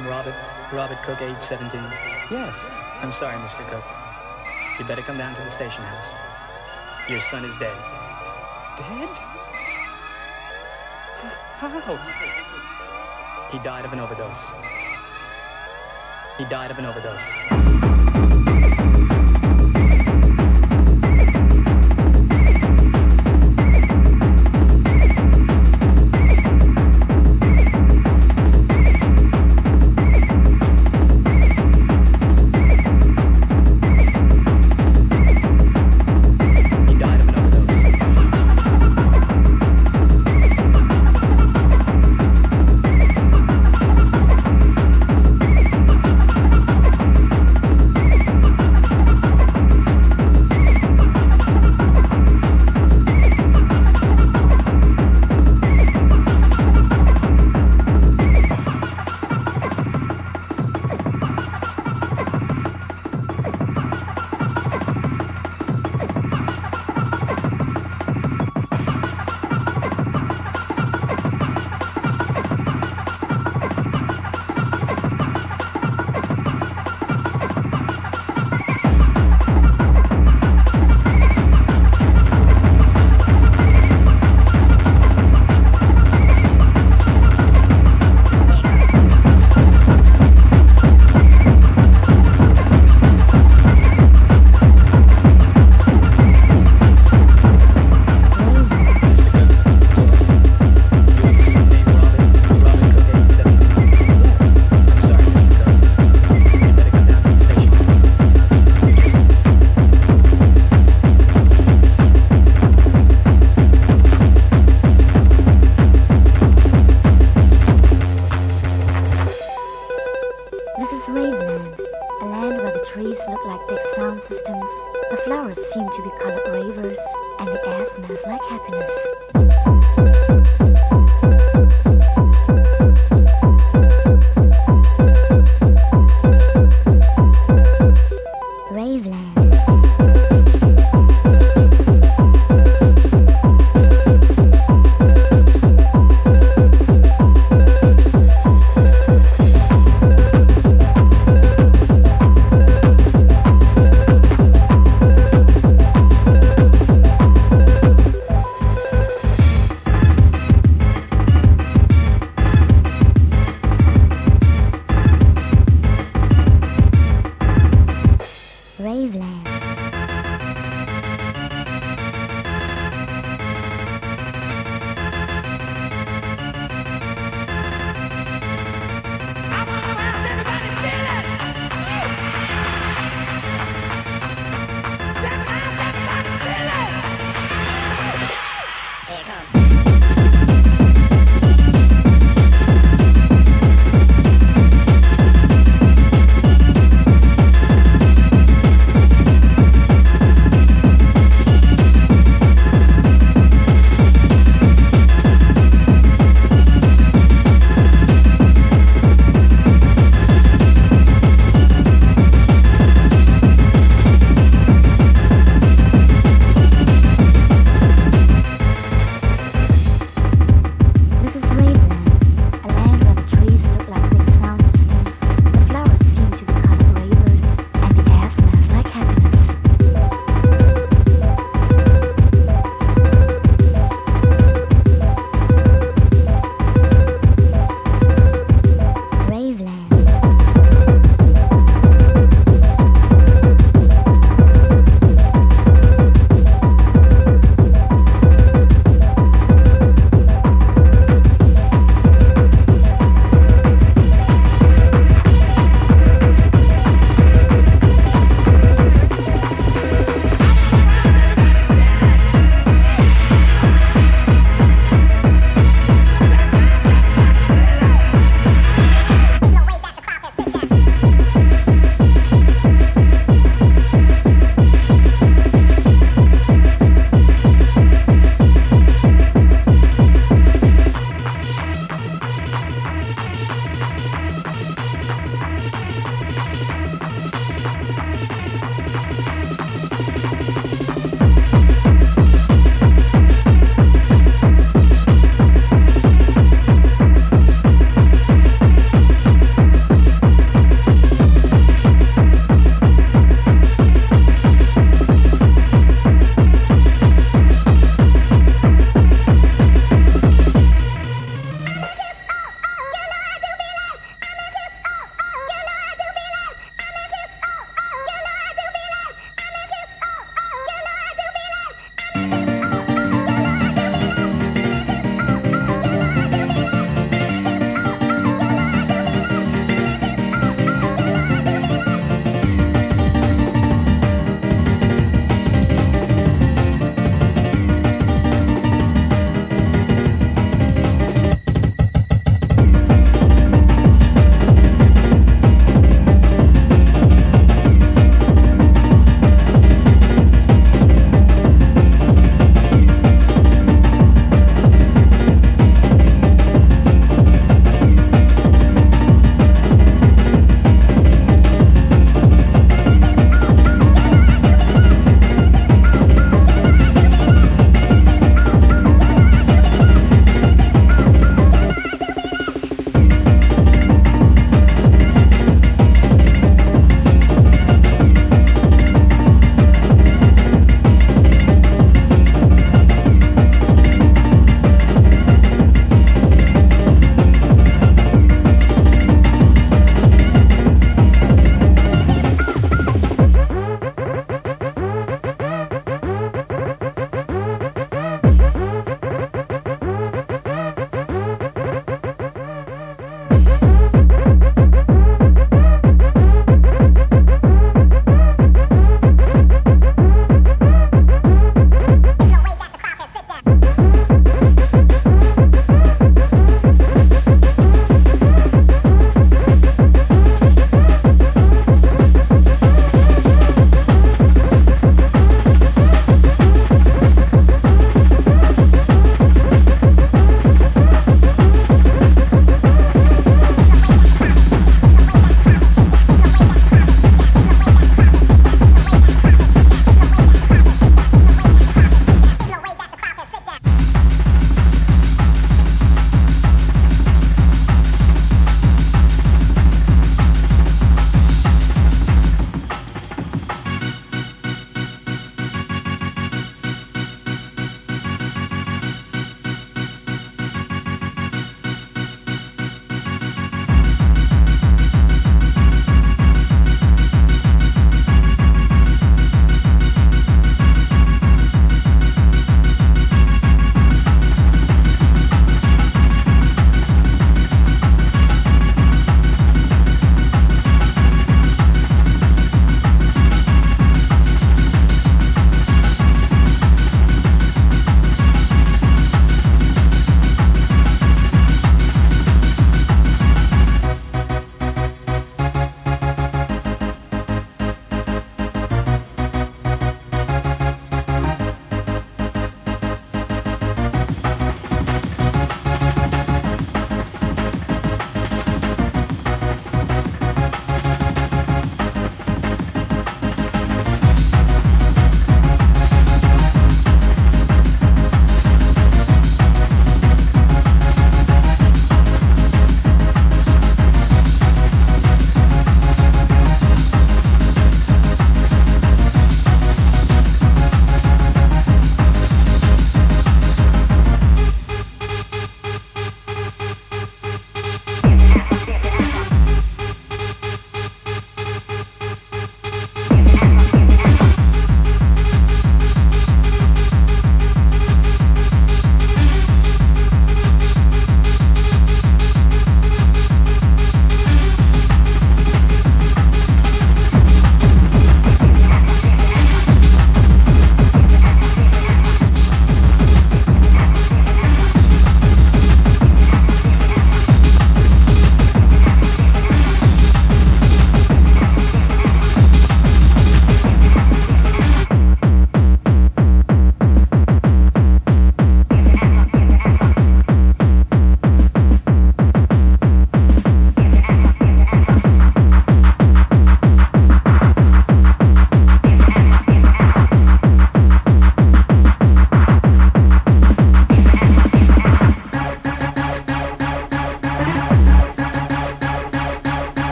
name Robert Robert Cook, age 17? Yes. I'm sorry, Mr. Cook. You better come down to the station house. Your son is dead. Dead? How? He died of an overdose. He died of an overdose.